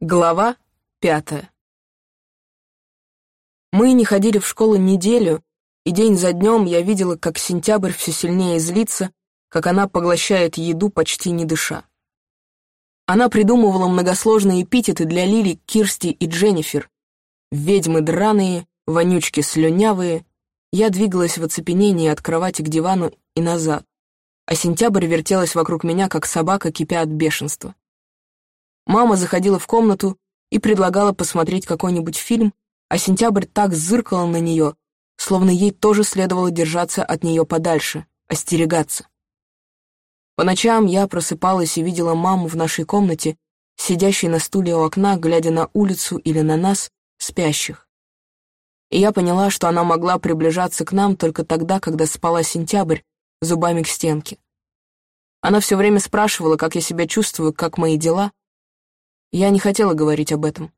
Глава пятая. Мы не ходили в школу неделю, и день за днем я видела, как сентябрь все сильнее злится, как она поглощает еду, почти не дыша. Она придумывала многосложные эпитеты для Лили, Кирсти и Дженнифер. Ведьмы драные, вонючки слюнявые. Я двигалась в оцепенении от кровати к дивану и назад, а сентябрь вертелась вокруг меня, как собака, кипя от бешенства. Мама заходила в комнату и предлагала посмотреть какой-нибудь фильм, а Сентябрь так зыркала на нее, словно ей тоже следовало держаться от нее подальше, остерегаться. По ночам я просыпалась и видела маму в нашей комнате, сидящей на стуле у окна, глядя на улицу или на нас, спящих. И я поняла, что она могла приближаться к нам только тогда, когда спала Сентябрь, зубами к стенке. Она все время спрашивала, как я себя чувствую, как мои дела, я не хотела говорить об этом,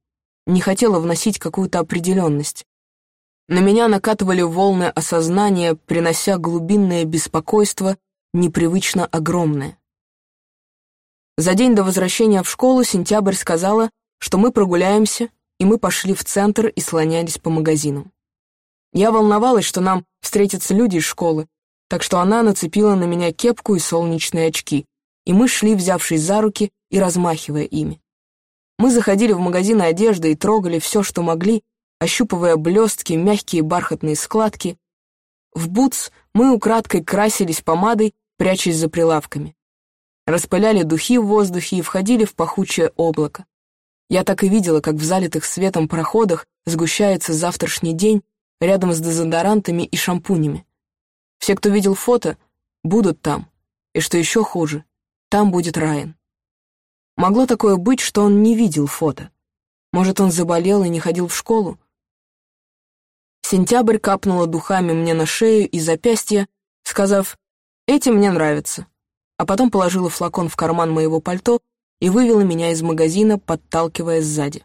не хотела вносить какую-то определенность. На меня накатывали волны осознания, принося глубинное беспокойство, непривычно огромное. За день до возвращения в школу Сентябрь сказала, что мы прогуляемся, и мы пошли в центр и слонялись по магазинам. Я волновалась, что нам встретятся люди из школы, так что она нацепила на меня кепку и солнечные очки, и мы шли, взявшись за руки и размахивая ими. Мы заходили в магазины одежды и трогали все, что могли, ощупывая блестки, мягкие бархатные складки. В Бутс мы украдкой красились помадой, прячась за прилавками. Распыляли духи в воздухе и входили в пахучее облако. Я так и видела, как в залитых светом проходах сгущается завтрашний день рядом с дезодорантами и шампунями. Все, кто видел фото, будут там. И что еще хуже, там будет Райан. Могло такое быть, что он не видел фото. Может, он заболел и не ходил в школу? Сентябрь капнула духами мне на шею и запястье, сказав «Эти мне нравятся», а потом положила флакон в карман моего пальто и вывела меня из магазина, подталкивая сзади.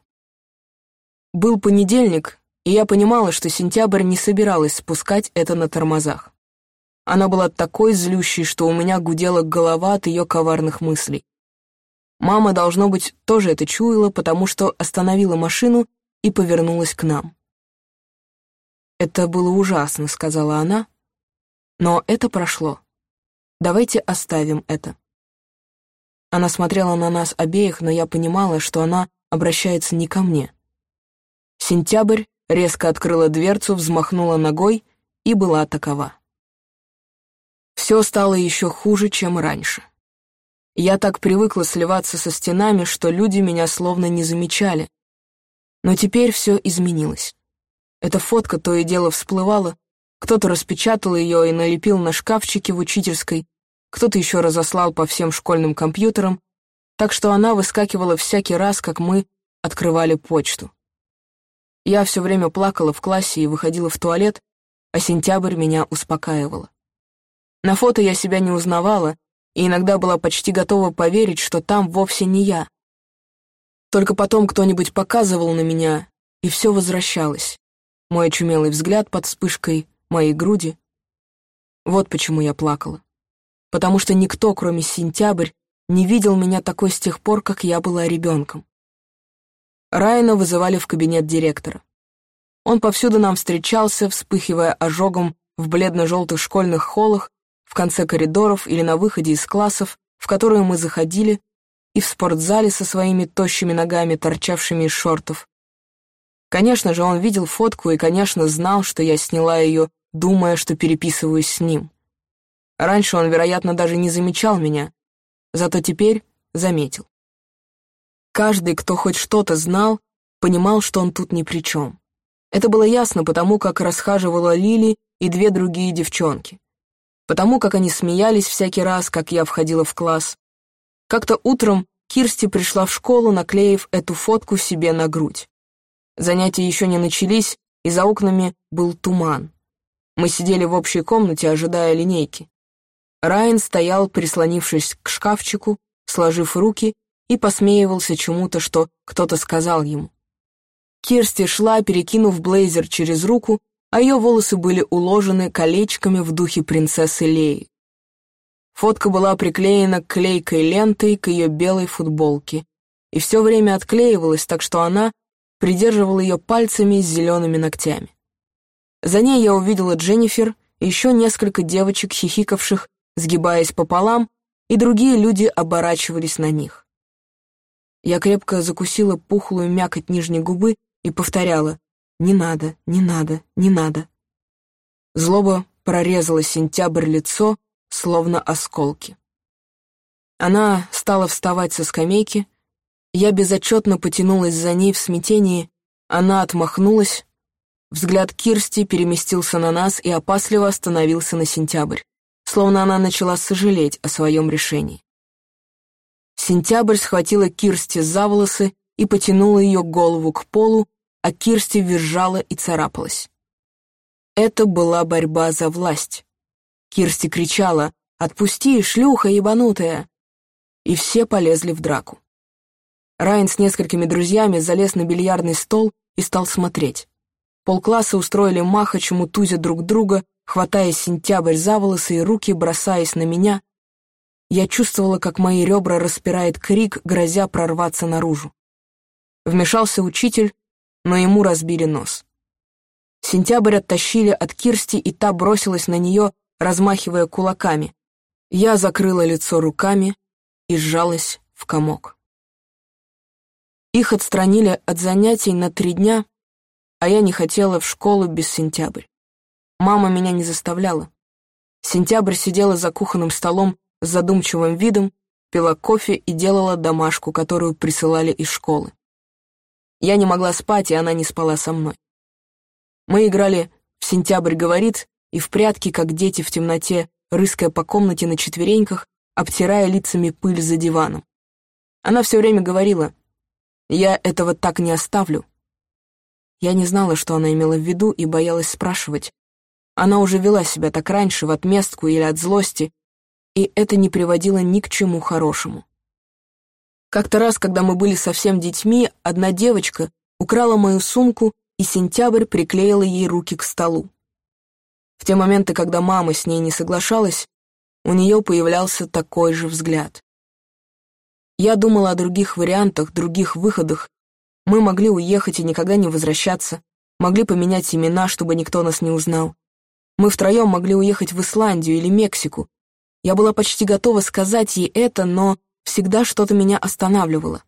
Был понедельник, и я понимала, что Сентябрь не собиралась спускать это на тормозах. Она была такой злющей, что у меня гудела голова от ее коварных мыслей. Мама, должно быть, тоже это чуяла, потому что остановила машину и повернулась к нам. «Это было ужасно», — сказала она, — «но это прошло. Давайте оставим это». Она смотрела на нас обеих, но я понимала, что она обращается не ко мне. Сентябрь резко открыла дверцу, взмахнула ногой и была такова. Все стало еще хуже, чем раньше. Я так привыкла сливаться со стенами, что люди меня словно не замечали. Но теперь все изменилось. Эта фотка то и дело всплывала, кто-то распечатал ее и налепил на шкафчике в учительской, кто-то еще разослал по всем школьным компьютерам, так что она выскакивала всякий раз, как мы открывали почту. Я все время плакала в классе и выходила в туалет, а сентябрь меня успокаивала. На фото я себя не узнавала, и иногда была почти готова поверить, что там вовсе не я. Только потом кто-нибудь показывал на меня, и все возвращалось. Мой очумелый взгляд под вспышкой, моей груди. Вот почему я плакала. Потому что никто, кроме Сентябрь, не видел меня такой с тех пор, как я была ребенком. Райана вызывали в кабинет директора. Он повсюду нам встречался, вспыхивая ожогом в бледно-желтых школьных холлах в конце коридоров или на выходе из классов, в которые мы заходили, и в спортзале со своими тощими ногами, торчавшими из шортов. Конечно же, он видел фотку и, конечно, знал, что я сняла ее, думая, что переписываюсь с ним. Раньше он, вероятно, даже не замечал меня, зато теперь заметил. Каждый, кто хоть что-то знал, понимал, что он тут ни при чем. Это было ясно потому, как расхаживала Лили и две другие девчонки потому как они смеялись всякий раз, как я входила в класс. Как-то утром Кирсти пришла в школу, наклеив эту фотку себе на грудь. Занятия еще не начались, и за окнами был туман. Мы сидели в общей комнате, ожидая линейки. Райан стоял, прислонившись к шкафчику, сложив руки, и посмеивался чему-то, что кто-то сказал ему. Кирсти шла, перекинув блейзер через руку, а ее волосы были уложены колечками в духе принцессы Леи. Фотка была приклеена клейкой лентой к ее белой футболке, и все время отклеивалась, так что она придерживала ее пальцами с зелеными ногтями. За ней я увидела Дженнифер и еще несколько девочек, хихикавших, сгибаясь пополам, и другие люди оборачивались на них. Я крепко закусила пухлую мякоть нижней губы и повторяла «Не надо, не надо, не надо». Злоба прорезала сентябрь лицо, словно осколки. Она стала вставать со скамейки, я безотчетно потянулась за ней в смятении, она отмахнулась, взгляд Кирсти переместился на нас и опасливо остановился на сентябрь, словно она начала сожалеть о своем решении. Сентябрь схватила Кирсти за волосы и потянула ее голову к полу, а Кирсти визжала и царапалась. Это была борьба за власть. Кирсти кричала «Отпусти, шлюха ебанутая!» И все полезли в драку. Райан с несколькими друзьями залез на бильярдный стол и стал смотреть. Полкласса устроили махач, мутузя друг друга, хватая сентябрь за волосы и руки, бросаясь на меня. Я чувствовала, как мои ребра распирает крик, грозя прорваться наружу. Вмешался учитель, но ему разбили нос. Сентябрь оттащили от Кирсти, и та бросилась на нее, размахивая кулаками. Я закрыла лицо руками и сжалась в комок. Их отстранили от занятий на три дня, а я не хотела в школу без сентябрь. Мама меня не заставляла. Сентябрь сидела за кухонным столом с задумчивым видом, пила кофе и делала домашку, которую присылали из школы. Я не могла спать, и она не спала со мной. Мы играли в «Сентябрь говорит» и в прятки, как дети в темноте, рыская по комнате на четвереньках, обтирая лицами пыль за диваном. Она все время говорила, «Я этого так не оставлю». Я не знала, что она имела в виду, и боялась спрашивать. Она уже вела себя так раньше, в отместку или от злости, и это не приводило ни к чему хорошему. Как-то раз, когда мы были совсем детьми, одна девочка украла мою сумку и сентябрь приклеила ей руки к столу. В те моменты, когда мама с ней не соглашалась, у нее появлялся такой же взгляд. Я думала о других вариантах, других выходах. Мы могли уехать и никогда не возвращаться, могли поменять имена, чтобы никто нас не узнал. Мы втроем могли уехать в Исландию или Мексику. Я была почти готова сказать ей это, но всегда что-то меня останавливало.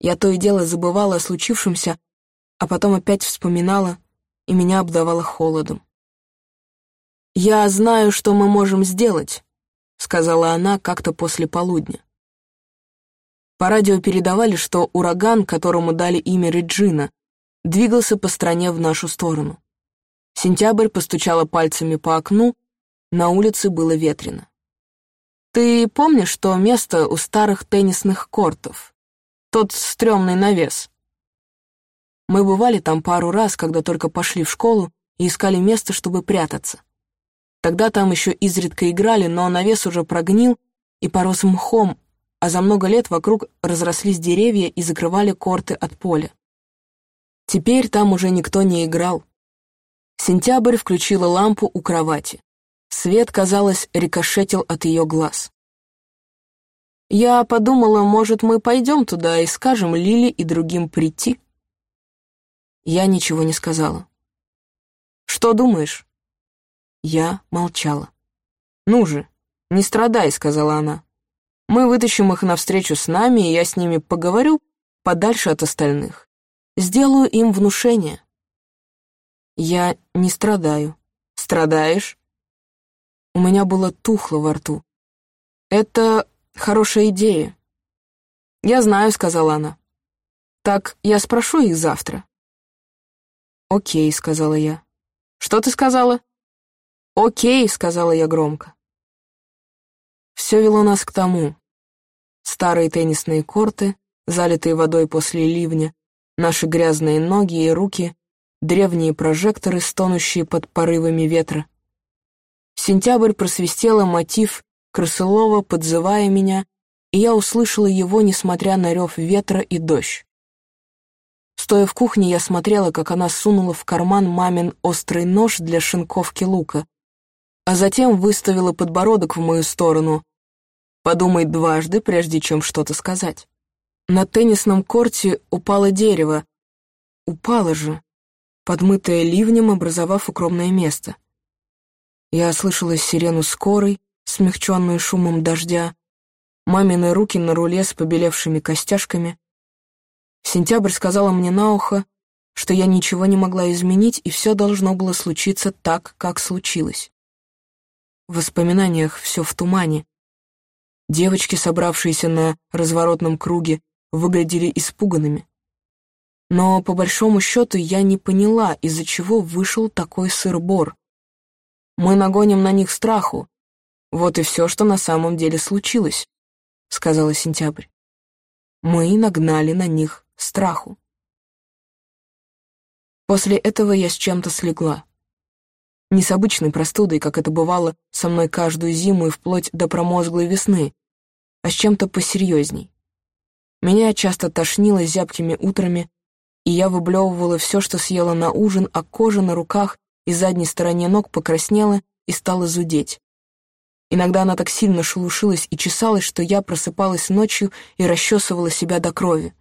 Я то и дело забывала о случившемся, а потом опять вспоминала, и меня обдавало холодом. «Я знаю, что мы можем сделать», — сказала она как-то после полудня. По радио передавали, что ураган, которому дали имя Реджина, двигался по стране в нашу сторону. Сентябрь постучала пальцами по окну, на улице было ветрено. «Ты помнишь то место у старых теннисных кортов? Тот стрёмный навес?» Мы бывали там пару раз, когда только пошли в школу и искали место, чтобы прятаться. Тогда там еще изредка играли, но навес уже прогнил и порос мхом, а за много лет вокруг разрослись деревья и закрывали корты от поля. Теперь там уже никто не играл. Сентябрь включила лампу у кровати. Свет, казалось, рикошетил от ее глаз. Я подумала, может, мы пойдем туда и скажем Лили и другим прийти. Я ничего не сказала. «Что думаешь?» Я молчала. «Ну же, не страдай», — сказала она. «Мы вытащим их навстречу с нами, и я с ними поговорю подальше от остальных. Сделаю им внушение». «Я не страдаю». «Страдаешь?» У меня было тухло во рту. «Это хорошая идея». «Я знаю», — сказала она. «Так я спрошу их завтра». «Окей», — сказала я. «Что ты сказала?» «Окей», — сказала я громко. Все вело нас к тому. Старые теннисные корты, залитые водой после ливня, наши грязные ноги и руки, древние прожекторы, стонущие под порывами ветра. Сентябрь просвистела мотив Красылова, подзывая меня, и я услышала его, несмотря на рев ветра и дождь. Стоя в кухне, я смотрела, как она сунула в карман мамин острый нож для шинковки лука, а затем выставила подбородок в мою сторону. Подумай дважды, прежде чем что-то сказать. На теннисном корте упало дерево. Упало же, подмытое ливнем, образовав укромное место. Я слышала сирену скорой, смягченную шумом дождя, мамины руки на руле с побелевшими костяшками. Сентябрь сказала мне на ухо, что я ничего не могла изменить, и все должно было случиться так, как случилось. В воспоминаниях все в тумане. Девочки, собравшиеся на разворотном круге, выглядели испуганными. Но, по большому счету, я не поняла, из-за чего вышел такой сыр-бор. Мы нагоним на них страху. Вот и все, что на самом деле случилось, — сказала Сентябрь. Мы нагнали на них страху. После этого я с чем-то слегла. Не с обычной простудой, как это бывало со мной каждую зиму и вплоть до промозглой весны, а с чем-то посерьезней. Меня часто тошнило зябкими утрами, и я выблевывала все, что съела на ужин, а кожа на руках и задней стороне ног покраснела и стала зудеть. Иногда она так сильно шелушилась и чесалась, что я просыпалась ночью и расчесывала себя до крови.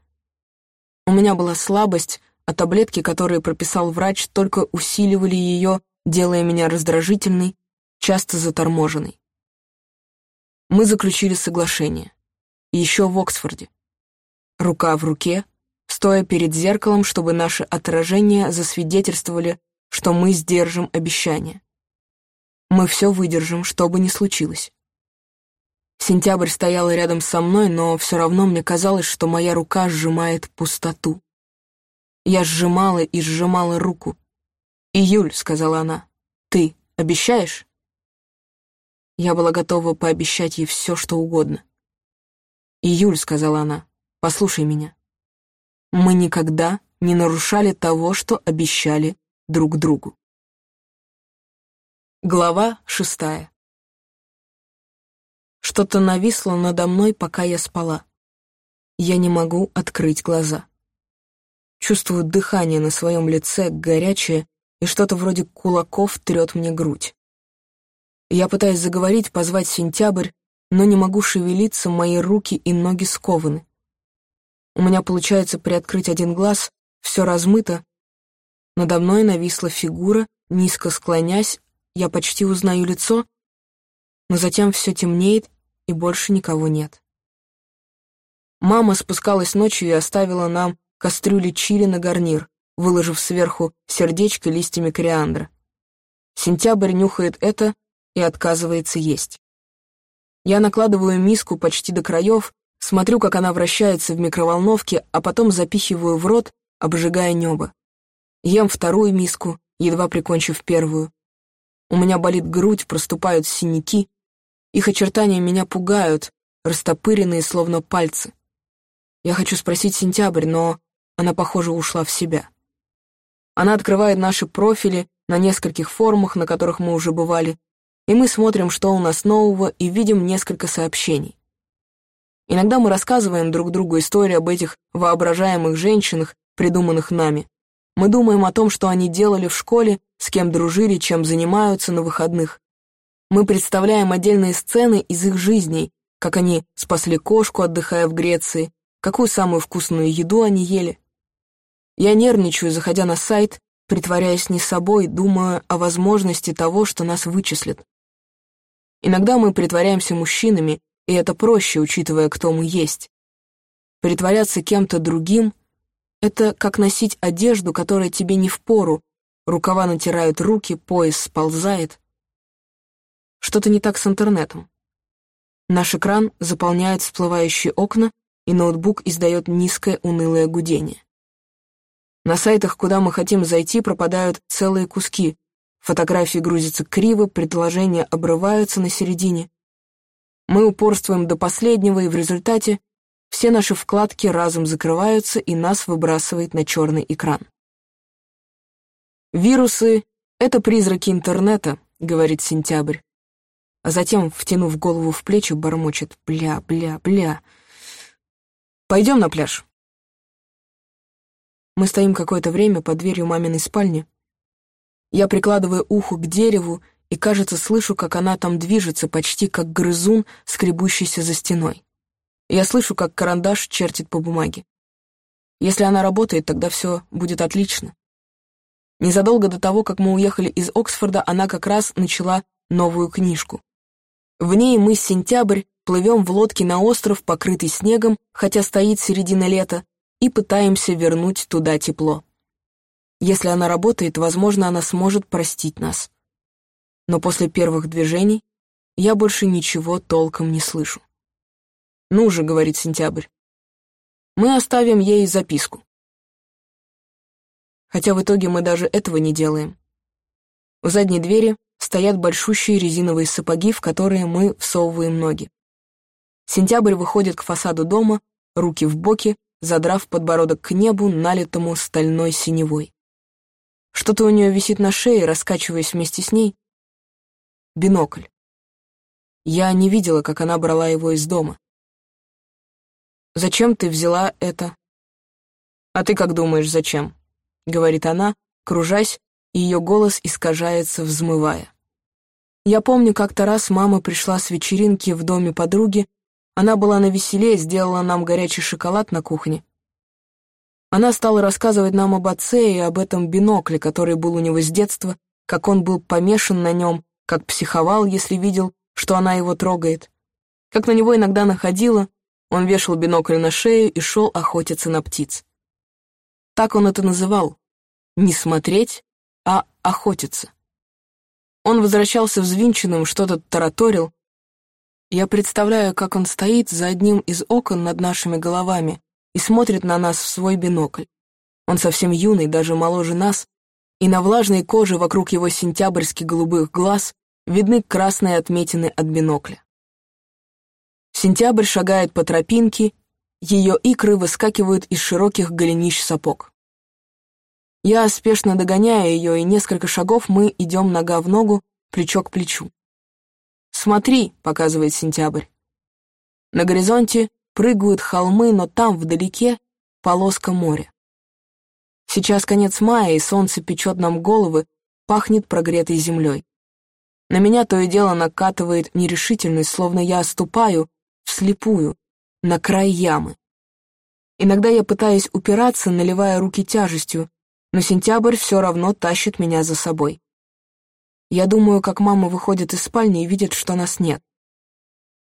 У меня была слабость, а таблетки, которые прописал врач, только усиливали ее, делая меня раздражительной, часто заторможенной. Мы заключили соглашение. Еще в Оксфорде рука в руке, стоя перед зеркалом, чтобы наши отражения засвидетельствовали, что мы сдержим обещание. Мы все выдержим, что бы ни случилось. Сентябрь стояла рядом со мной, но все равно мне казалось, что моя рука сжимает пустоту. Я сжимала и сжимала руку. «Июль», — сказала она, — «ты обещаешь?» Я была готова пообещать ей все, что угодно. «Июль», — сказала она, Послушай меня. Мы никогда не нарушали того, что обещали друг другу. Глава шестая. Что-то нависло надо мной, пока я спала. Я не могу открыть глаза. Чувствую дыхание на своем лице, горячее, и что-то вроде кулаков трет мне грудь. Я пытаюсь заговорить, позвать сентябрь, но не могу шевелиться, мои руки и ноги скованы. У меня получается приоткрыть один глаз, все размыто. Надо мной нависла фигура, низко склонясь, я почти узнаю лицо, но затем все темнеет, и больше никого нет. Мама спускалась ночью и оставила нам кастрюли чили на гарнир, выложив сверху сердечко листьями кориандра. Сентябрь нюхает это и отказывается есть. Я накладываю миску почти до краев, Смотрю, как она вращается в микроволновке, а потом запихиваю в рот, обжигая небо. Ем вторую миску, едва прикончив первую. У меня болит грудь, проступают синяки. Их очертания меня пугают, растопыренные, словно пальцы. Я хочу спросить Сентябрь, но она, похоже, ушла в себя. Она открывает наши профили на нескольких форумах, на которых мы уже бывали, и мы смотрим, что у нас нового, и видим несколько сообщений. Иногда мы рассказываем друг другу истории об этих воображаемых женщинах, придуманных нами. Мы думаем о том, что они делали в школе, с кем дружили, чем занимаются на выходных. Мы представляем отдельные сцены из их жизней, как они спасли кошку, отдыхая в Греции, какую самую вкусную еду они ели. Я нервничаю, заходя на сайт, притворяясь не собой, думая о возможности того, что нас вычислят. Иногда мы притворяемся мужчинами и это проще, учитывая, кто мы есть. Притворяться кем-то другим — это как носить одежду, которая тебе не впору, рукава натирают руки, пояс сползает. Что-то не так с интернетом. Наш экран заполняет всплывающие окна, и ноутбук издает низкое унылое гудение. На сайтах, куда мы хотим зайти, пропадают целые куски. Фотографии грузятся криво, предложения обрываются на середине. Мы упорствуем до последнего, и в результате все наши вкладки разом закрываются, и нас выбрасывает на черный экран. «Вирусы — это призраки интернета», — говорит Сентябрь. А затем, втянув голову в плечи, бормочет «бля, бля, бля». «Пойдем на пляж». Мы стоим какое-то время под дверью маминой спальни. Я прикладываю ухо к дереву и, кажется, слышу, как она там движется, почти как грызун, скребущийся за стеной. Я слышу, как карандаш чертит по бумаге. Если она работает, тогда все будет отлично. Незадолго до того, как мы уехали из Оксфорда, она как раз начала новую книжку. В ней мы с сентябрь плывем в лодке на остров, покрытый снегом, хотя стоит середина лета, и пытаемся вернуть туда тепло. Если она работает, возможно, она сможет простить нас. Но после первых движений я больше ничего толком не слышу. «Ну же», — говорит Сентябрь, — «мы оставим ей записку». Хотя в итоге мы даже этого не делаем. У задней двери стоят большущие резиновые сапоги, в которые мы всовываем ноги. Сентябрь выходит к фасаду дома, руки в боки, задрав подбородок к небу, налитому стальной синевой. Что-то у нее висит на шее, раскачиваясь вместе с ней. Бинокль. Я не видела, как она брала его из дома. «Зачем ты взяла это?» «А ты как думаешь, зачем?» — говорит она, кружась, и ее голос искажается, взмывая. Я помню, как-то раз мама пришла с вечеринки в доме подруги, она была на веселе, сделала нам горячий шоколад на кухне. Она стала рассказывать нам об отце и об этом бинокле, который был у него с детства, как он был помешан на нем, как психовал, если видел, что она его трогает, как на него иногда находила, он вешал бинокль на шею и шел охотиться на птиц. Так он это называл — не смотреть, а охотиться. Он возвращался взвинченным, что-то тараторил. Я представляю, как он стоит за одним из окон над нашими головами и смотрит на нас в свой бинокль. Он совсем юный, даже моложе нас, и на влажной коже вокруг его сентябрьских голубых глаз видны красные отметины от бинокля. Сентябрь шагает по тропинке, ее икры выскакивают из широких голенищ сапог. Я спешно догоняю ее, и несколько шагов мы идем нога в ногу, плечо к плечу. «Смотри», — показывает сентябрь. На горизонте прыгают холмы, но там, вдалеке, полоска моря. Сейчас конец мая, и солнце печет нам головы, пахнет прогретой землей. На меня то и дело накатывает нерешительность, словно я ступаю вслепую, на край ямы. Иногда я пытаюсь упираться, наливая руки тяжестью, но сентябрь все равно тащит меня за собой. Я думаю, как мама выходит из спальни и видит, что нас нет.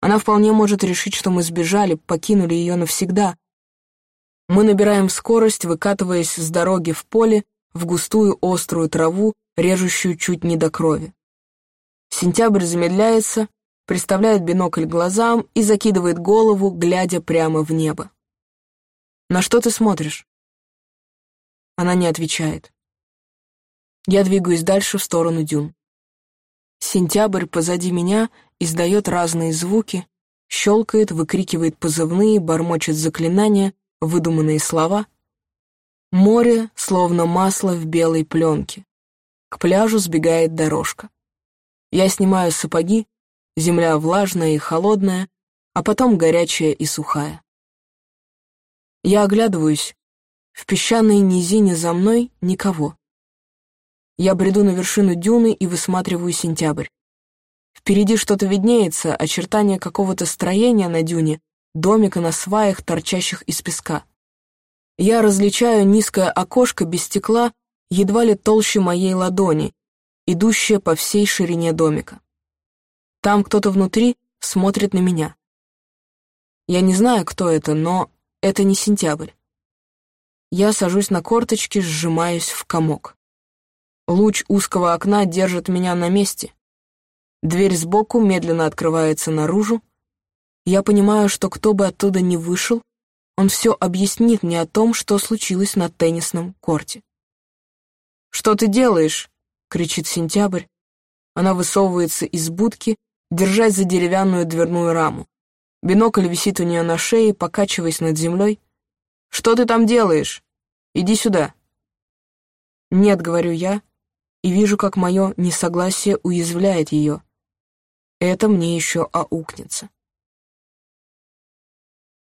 Она вполне может решить, что мы сбежали, покинули ее навсегда. Мы набираем скорость, выкатываясь с дороги в поле, в густую острую траву, режущую чуть не до крови. Сентябрь замедляется, приставляет бинокль глазам и закидывает голову, глядя прямо в небо. «На что ты смотришь?» Она не отвечает. Я двигаюсь дальше в сторону дюн. Сентябрь позади меня издает разные звуки, щелкает, выкрикивает позывные, бормочет заклинания, выдуманные слова. Море, словно масло в белой пленке. К пляжу сбегает дорожка. Я снимаю сапоги, земля влажная и холодная, а потом горячая и сухая. Я оглядываюсь. В песчаной низине за мной никого. Я бреду на вершину дюны и высматриваю сентябрь. Впереди что-то виднеется, очертания какого-то строения на дюне, домика на сваях, торчащих из песка. Я различаю низкое окошко без стекла, едва ли толще моей ладони, идущая по всей ширине домика. Там кто-то внутри смотрит на меня. Я не знаю, кто это, но это не сентябрь. Я сажусь на корточки, сжимаюсь в комок. Луч узкого окна держит меня на месте. Дверь сбоку медленно открывается наружу. Я понимаю, что кто бы оттуда ни вышел, он все объяснит мне о том, что случилось на теннисном корте. «Что ты делаешь?» кричит Сентябрь. Она высовывается из будки, держась за деревянную дверную раму. Бинокль висит у нее на шее, покачиваясь над землей. «Что ты там делаешь? Иди сюда». «Нет», — говорю я, и вижу, как мое несогласие уязвляет ее. Это мне еще аукнется.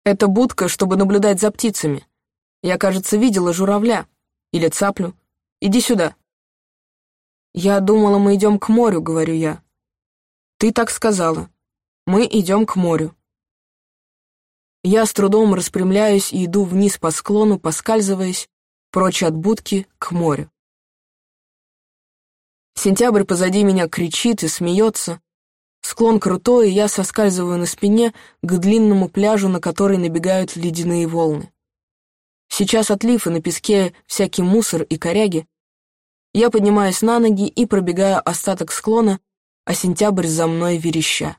Это будка, чтобы наблюдать за птицами. Я, кажется, видела журавля. Или цаплю. Иди сюда. «Я думала, мы идем к морю», — говорю я. «Ты так сказала. Мы идем к морю». Я с трудом распрямляюсь и иду вниз по склону, поскальзываясь, прочь от будки, к морю. Сентябрь позади меня кричит и смеется. Склон крутой, и я соскальзываю на спине к длинному пляжу, на который набегают ледяные волны. Сейчас отлив, и на песке всякий мусор и коряги. Я поднимаюсь на ноги и пробегаю остаток склона, а сентябрь за мной вереща.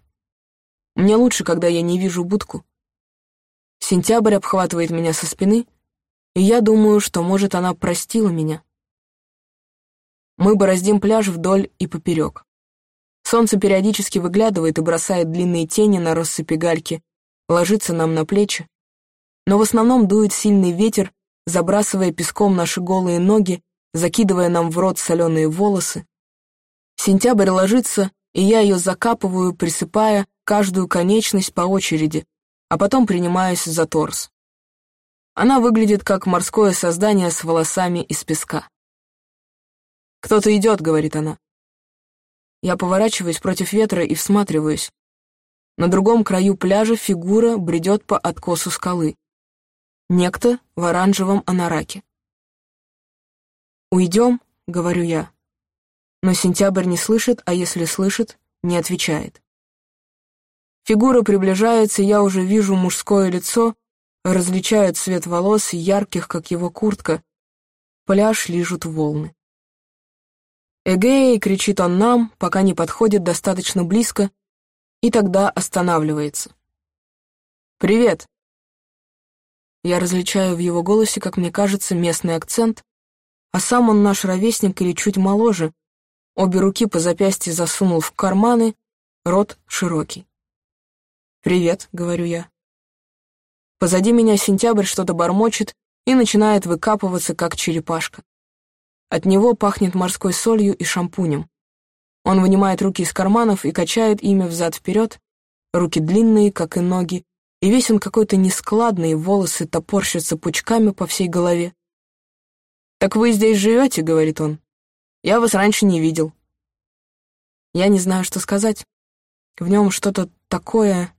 Мне лучше, когда я не вижу будку. Сентябрь обхватывает меня со спины, и я думаю, что, может, она простила меня. Мы бороздим пляж вдоль и поперек. Солнце периодически выглядывает и бросает длинные тени на россыпи гальки, ложится нам на плечи. Но в основном дует сильный ветер, забрасывая песком наши голые ноги, закидывая нам в рот соленые волосы. Сентябрь ложится, и я ее закапываю, присыпая каждую конечность по очереди, а потом принимаюсь за торс. Она выглядит как морское создание с волосами из песка. «Кто-то идет», — говорит она. Я поворачиваюсь против ветра и всматриваюсь. На другом краю пляжа фигура бредет по откосу скалы. Некто в оранжевом анараке. «Уйдем», — говорю я. Но сентябрь не слышит, а если слышит, не отвечает. Фигура приближается, я уже вижу мужское лицо, различаю цвет волос, ярких, как его куртка. Пляж лижут волны. «Эгей!» — кричит он нам, пока не подходит достаточно близко, и тогда останавливается. «Привет!» Я различаю в его голосе, как мне кажется, местный акцент, а сам он наш ровесник или чуть моложе, обе руки по запястью засунул в карманы, рот широкий. «Привет», — говорю я. Позади меня сентябрь что-то бормочет и начинает выкапываться, как черепашка. От него пахнет морской солью и шампунем. Он вынимает руки из карманов и качает ими взад-вперед, руки длинные, как и ноги, и весь он какой-то нескладный, волосы топорщатся пучками по всей голове. «Так вы здесь живете?» — говорит он. «Я вас раньше не видел». Я не знаю, что сказать. В нем что-то такое...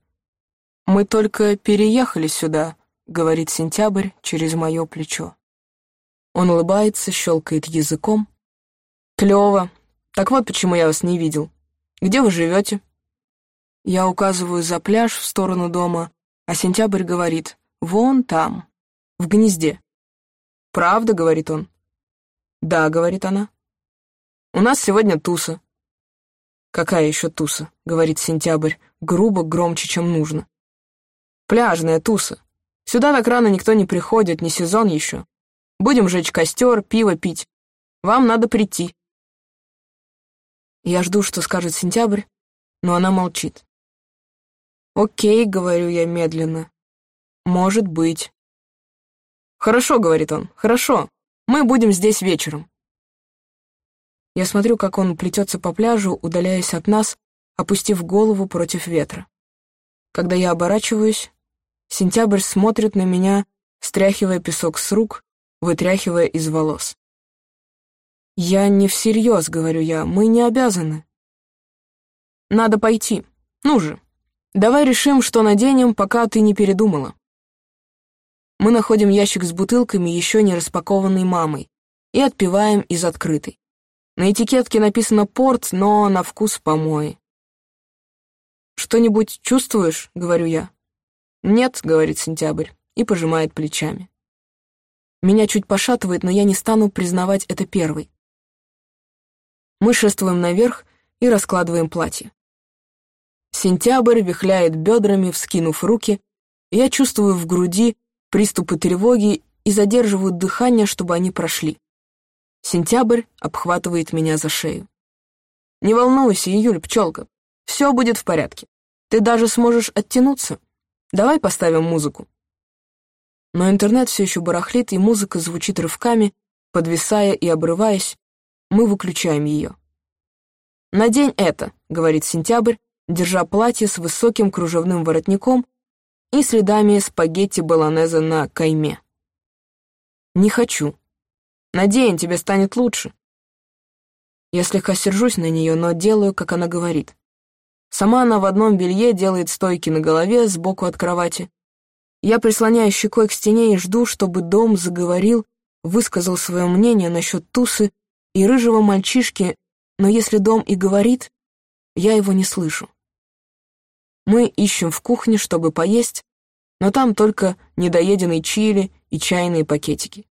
«Мы только переехали сюда», — говорит Сентябрь через мое плечо. Он улыбается, щелкает языком. «Клево. Так вот почему я вас не видел. Где вы живете?» Я указываю за пляж в сторону дома, а Сентябрь говорит «Вон там, в гнезде». «Правда?» — говорит он. «Да», — говорит она. «У нас сегодня туса». «Какая еще туса?» — говорит Сентябрь, грубо, громче, чем нужно. «Пляжная туса. Сюда так рано никто не приходит, не сезон еще. Будем жечь костер, пиво пить. Вам надо прийти». Я жду, что скажет сентябрь, но она молчит. «Окей», — говорю я медленно. «Может быть». «Хорошо», — говорит он, — «хорошо. Мы будем здесь вечером». Я смотрю, как он плетется по пляжу, удаляясь от нас, опустив голову против ветра. Когда я оборачиваюсь, сентябрь смотрит на меня, стряхивая песок с рук, вытряхивая из волос. «Я не всерьез», — говорю я, — «мы не обязаны». «Надо пойти. Ну же, давай решим, что наденем, пока ты не передумала». Мы находим ящик с бутылками, еще не распакованной мамой, и отпиваем из открытой. На этикетке написано «порт», но на вкус помои. «Что-нибудь чувствуешь?» — говорю я. «Нет», — говорит Сентябрь, и пожимает плечами. Меня чуть пошатывает, но я не стану признавать это первой. Мы шествуем наверх и раскладываем платье. Сентябрь вихляет бедрами, вскинув руки, я чувствую в груди приступы тревоги и задерживаю дыхание, чтобы они прошли. Сентябрь обхватывает меня за шею. «Не волнуйся, Июль, пчелка, все будет в порядке. Ты даже сможешь оттянуться. Давай поставим музыку». Но интернет все еще барахлит, и музыка звучит рывками, подвисая и обрываясь. Мы выключаем ее. «Надень это», — говорит Сентябрь, держа платье с высоким кружевным воротником и следами спагетти болонеза на кайме. «Не хочу. Надень, тебе станет лучше». Я слегка сержусь на нее, но делаю, как она говорит. Сама она в одном белье делает стойки на голове сбоку от кровати, Я прислоняюсь щекой к стене и жду, чтобы дом заговорил, высказал свое мнение насчет тусы и рыжего мальчишки, но если дом и говорит, я его не слышу. Мы ищем в кухне, чтобы поесть, но там только недоеденный чили и чайные пакетики.